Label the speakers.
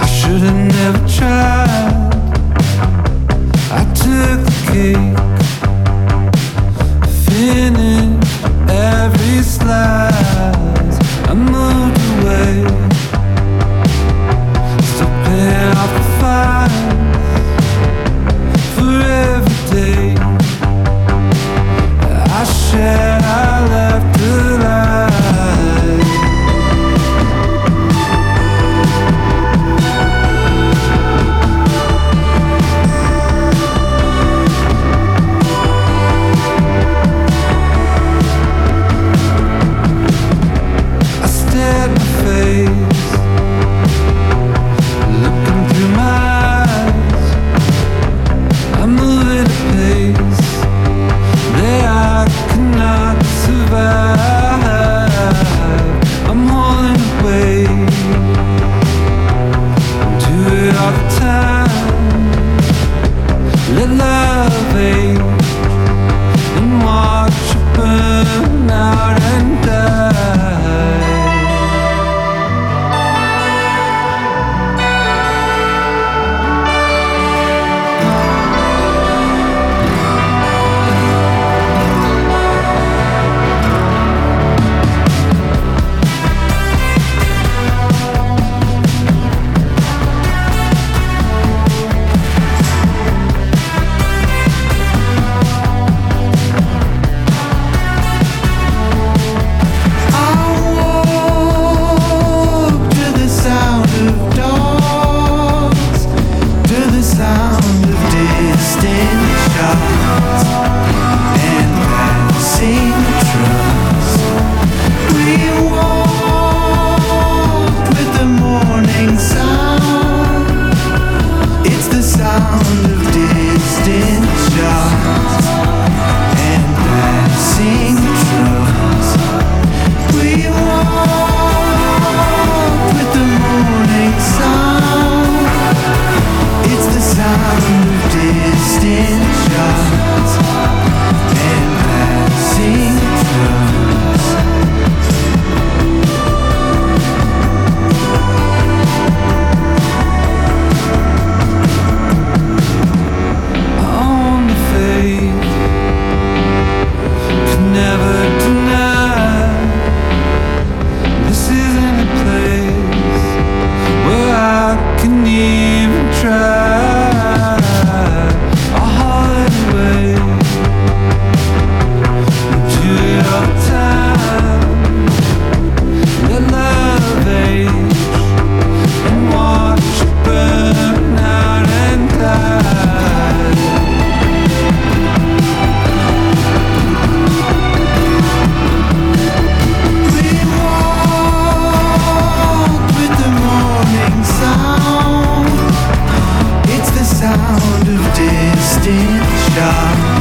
Speaker 1: I should have never tried. I took the cake.
Speaker 2: shot